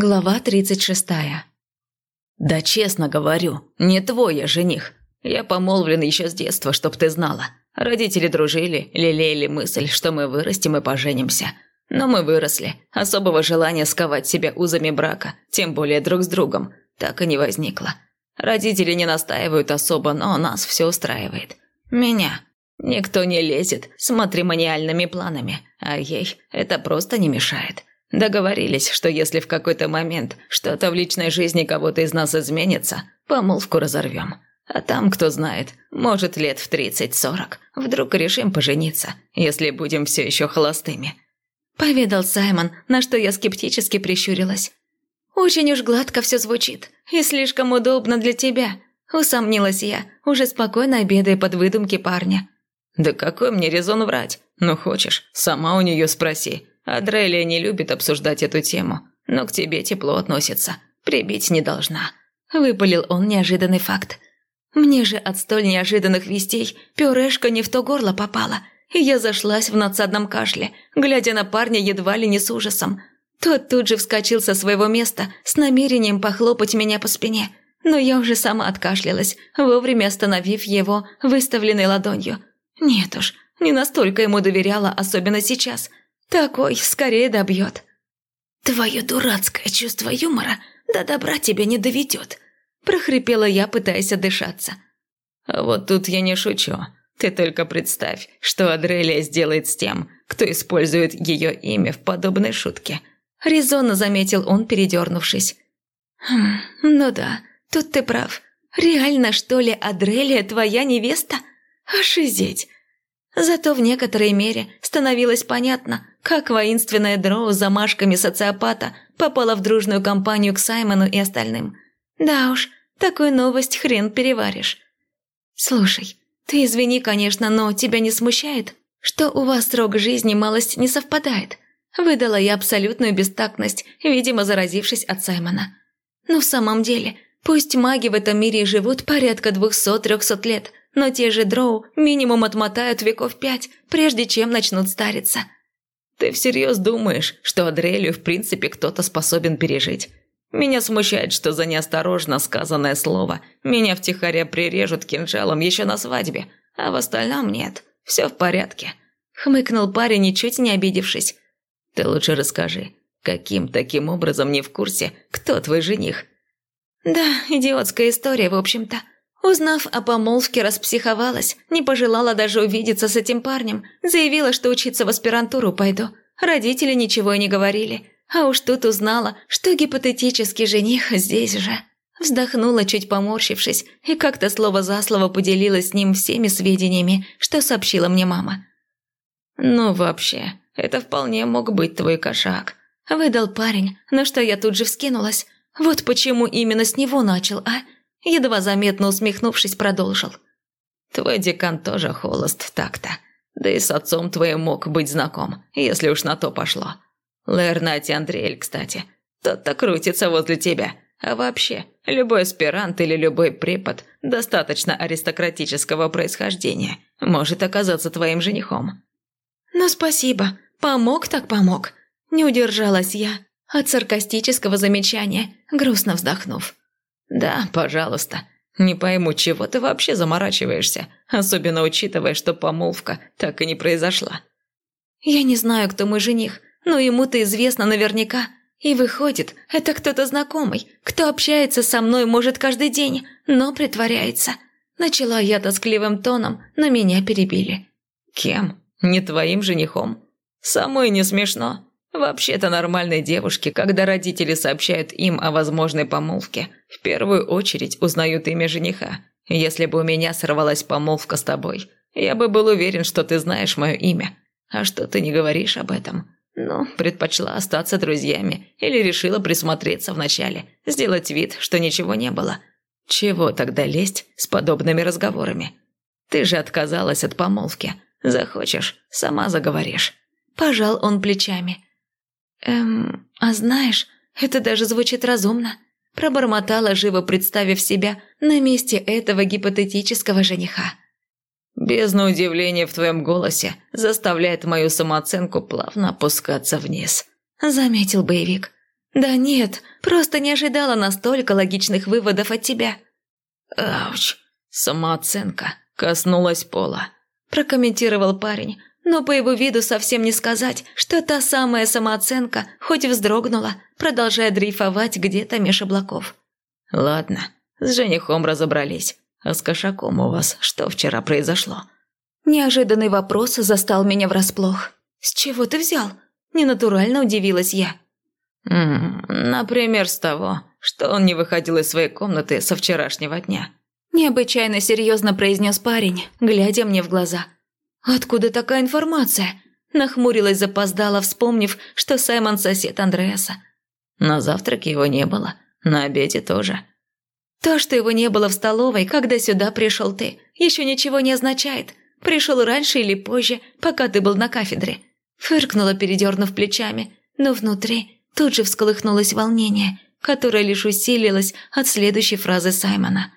Глава тридцать шестая. «Да честно говорю, не твой я жених. Я помолвлен еще с детства, чтоб ты знала. Родители дружили, лелеяли мысль, что мы вырастем и поженимся. Но мы выросли. Особого желания сковать себя узами брака, тем более друг с другом, так и не возникло. Родители не настаивают особо, но нас все устраивает. Меня. Никто не лезет с матримониальными планами, а ей это просто не мешает. Договорились, что если в какой-то момент что-то в личной жизни кого-то из нас изменится, помолвку разорвем. А там, кто знает, может лет в 30-40, вдруг решим пожениться, если будем все еще холостыми. Поведал Саймон, на что я скептически прищурилась. «Очень уж гладко все звучит и слишком удобно для тебя», – усомнилась я, уже спокойно обедая под выдумки парня. «Да какой мне резон врать? Ну хочешь, сама у нее спроси. Адрелия не любит обсуждать эту тему, но к тебе тепло относится. Прибить не должна». Выпалил он неожиданный факт. Мне же от столь неожиданных вестей пюрешка не в то горло попала, и я зашлась в надсадном кашле, глядя на парня едва ли не с ужасом. Тот тут же вскочил со своего места с намерением похлопать меня по спине, но я уже сама откашлялась, вовремя остановив его выставленной ладонью. Нет уж, не настолько ему доверяла, особенно сейчас – такой скорее добьет. Твое дурацкое чувство юмора до добра тебя не доведет, прохрипела я, пытаясь отдышаться. Вот тут я не шучу. Ты только представь, что Адрелия сделает с тем, кто использует ее имя в подобной шутке. Резонно заметил он, передернувшись. «Хм, ну да, тут ты прав. Реально, что ли, Адрелия твоя невеста? Ошизеть. Зато в некоторой мере становилось понятно, как воинственная дроу с замашками социопата попала в дружную компанию к Саймону и остальным. Да уж, такую новость хрен переваришь. Слушай, ты извини, конечно, но тебя не смущает, что у вас срок жизни малость не совпадает? Выдала я абсолютную бестактность, видимо, заразившись от Саймона. Ну, в самом деле, пусть маги в этом мире живут порядка двухсот-трехсот лет, но те же дроу минимум отмотают веков пять, прежде чем начнут стариться. Ты всерьез думаешь, что Адрелию в принципе кто-то способен пережить? Меня смущает, что за неосторожно сказанное слово меня втихаря прирежут кинжалом еще на свадьбе, а в остальном нет, все в порядке. Хмыкнул парень, ничуть не обидевшись. Ты лучше расскажи, каким таким образом не в курсе, кто твой жених? Да, идиотская история, в общем-то. Узнав о помолвке, распсиховалась, не пожелала даже увидеться с этим парнем, заявила, что учиться в аспирантуру пойду. Родители ничего и не говорили, а уж тут узнала, что гипотетический жених здесь же. Вздохнула, чуть поморщившись, и как-то слово за слово поделилась с ним всеми сведениями, что сообщила мне мама. «Ну, вообще, это вполне мог быть твой кошак», – выдал парень, на что я тут же вскинулась. «Вот почему именно с него начал, а?» Едва заметно усмехнувшись, продолжил. «Твой декан тоже холост так-то. Да и с отцом твоим мог быть знаком, если уж на то пошло. Лернати Андреэль, кстати, тот-то крутится возле тебя. А вообще, любой аспирант или любой препод достаточно аристократического происхождения может оказаться твоим женихом». «Ну, спасибо. Помог так помог». Не удержалась я от саркастического замечания, грустно вздохнув. «Да, пожалуйста. Не пойму, чего ты вообще заморачиваешься, особенно учитывая, что помолвка так и не произошла». «Я не знаю, кто мой жених, но ему-то известно наверняка. И выходит, это кто-то знакомый, кто общается со мной, может, каждый день, но притворяется». Начала я тоскливым тоном, но меня перебили. «Кем? Не твоим женихом? Самой не смешно. Вообще-то нормальной девушке, когда родители сообщают им о возможной помолвке, в первую очередь узнают имя жениха. Если бы у меня сорвалась помолвка с тобой, я бы был уверен, что ты знаешь мое имя. А что ты не говоришь об этом? Ну, предпочла остаться друзьями или решила присмотреться вначале, сделать вид, что ничего не было. Чего тогда лезть с подобными разговорами? Ты же отказалась от помолвки. Захочешь, сама заговоришь. Пожал он плечами. «Эм, а знаешь, это даже звучит разумно», – пробормотала, живо представив себя на месте этого гипотетического жениха. «Бездна удивления в твоем голосе заставляет мою самооценку плавно опускаться вниз», – заметил боевик. «Да нет, просто не ожидала настолько логичных выводов от тебя». «Ауч, самооценка коснулась пола», – прокомментировал парень, но по его виду совсем не сказать, что та самая самооценка хоть вздрогнула, продолжая дрейфовать где-то меж облаков. «Ладно, с женихом разобрались. А с кошаком у вас что вчера произошло?» Неожиданный вопрос застал меня врасплох. «С чего ты взял?» Ненатурально удивилась я. «М -м, «Например, с того, что он не выходил из своей комнаты со вчерашнего дня». Необычайно серьезно произнес парень, глядя мне в глаза. «Откуда такая информация?» Нахмурилась запоздала, вспомнив, что Саймон сосед Андреаса. На завтраке его не было, на обеде тоже. То, что его не было в столовой, когда сюда пришел ты, еще ничего не означает. Пришел раньше или позже, пока ты был на кафедре. Фыркнула, передернув плечами, но внутри тут же всколыхнулось волнение, которое лишь усилилось от следующей фразы Саймона.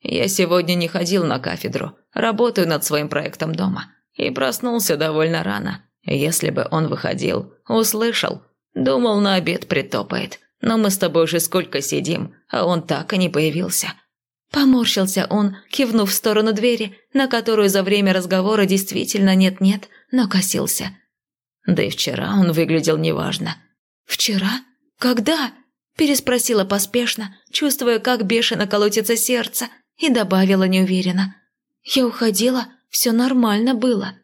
«Я сегодня не ходил на кафедру, работаю над своим проектом дома. И проснулся довольно рано. Если бы он выходил, услышал. Думал, на обед притопает. Но мы с тобой уже сколько сидим, а он так и не появился». Поморщился он, кивнув в сторону двери, на которую за время разговора действительно нет-нет, но косился. Да и вчера он выглядел неважно. «Вчера? Когда?» – переспросила поспешно, чувствуя, как бешено колотится сердце, и добавила неуверенно. «Я уходила, все нормально было».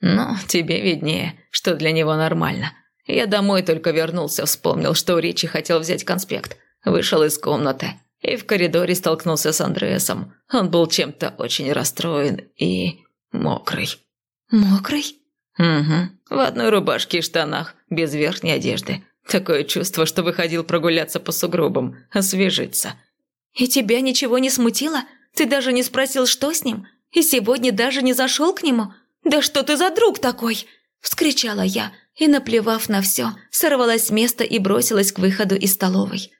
«Ну, тебе виднее, что для него нормально. Я домой только вернулся, вспомнил, что у Ричи хотел взять конспект. Вышел из комнаты и в коридоре столкнулся с Андреасом. Он был чем-то очень расстроен и мокрый». «Мокрый?» «Угу. В одной рубашке и штанах, без верхней одежды. Такое чувство, что выходил прогуляться по сугробам, освежиться». «И тебя ничего не смутило? Ты даже не спросил, что с ним? И сегодня даже не зашел к нему? Да что ты за друг такой?» Вскричала я и, наплевав на все, сорвалась с места и бросилась к выходу из столовой.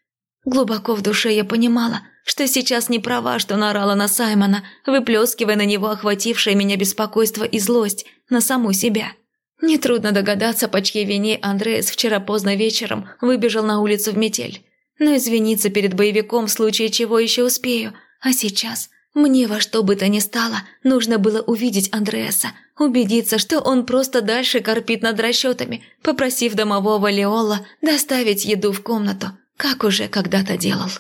Глубоко в душе я понимала, что сейчас не права, что наорала на Саймона, выплескивая на него охватившее меня беспокойство и злость на саму себя. Нетрудно догадаться, по чьей вине Андреас вчера поздно вечером выбежал на улицу в метель. Но извиниться перед боевиком в случае чего еще успею, а сейчас мне во что бы то ни стало нужно было увидеть Андреаса, убедиться, что он просто дальше корпит над расчетами, попросив домового Леола доставить еду в комнату – как уже когда-то делал.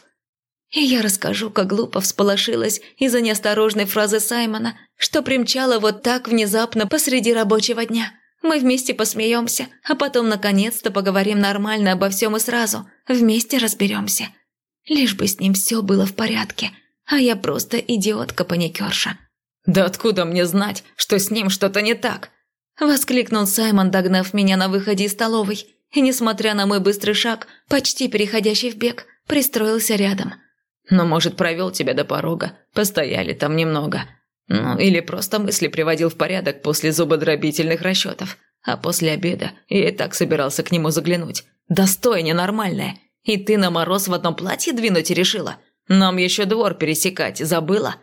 И я расскажу, как глупо всполошилась из-за неосторожной фразы Саймона, что примчала вот так внезапно посреди рабочего дня. Мы вместе посмеемся, а потом наконец-то поговорим нормально обо всем и сразу, вместе разберемся. Лишь бы с ним все было в порядке, а я просто идиотка-паникерша. «Да откуда мне знать, что с ним что-то не так?» Воскликнул Саймон, догнав меня на выходе из столовой и, несмотря на мой быстрый шаг, почти переходящий в бег, пристроился рядом. «Ну, может, провел тебя до порога, постояли там немного. Ну, или просто мысли приводил в порядок после зубодробительных расчетов. А после обеда я и так собирался к нему заглянуть. Достойно ненормальное. И ты на мороз в одном платье двинуть решила? Нам еще двор пересекать, забыла?»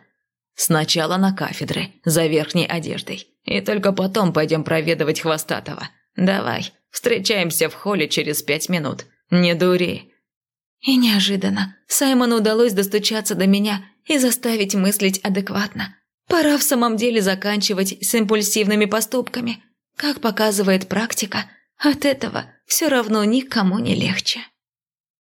«Сначала на кафедры, за верхней одеждой. И только потом пойдем проведывать Хвостатого. Давай, Встречаемся в холле через пять минут. Не дури». И неожиданно Саймону удалось достучаться до меня и заставить мыслить адекватно. Пора в самом деле заканчивать с импульсивными поступками. Как показывает практика, от этого все равно никому не легче.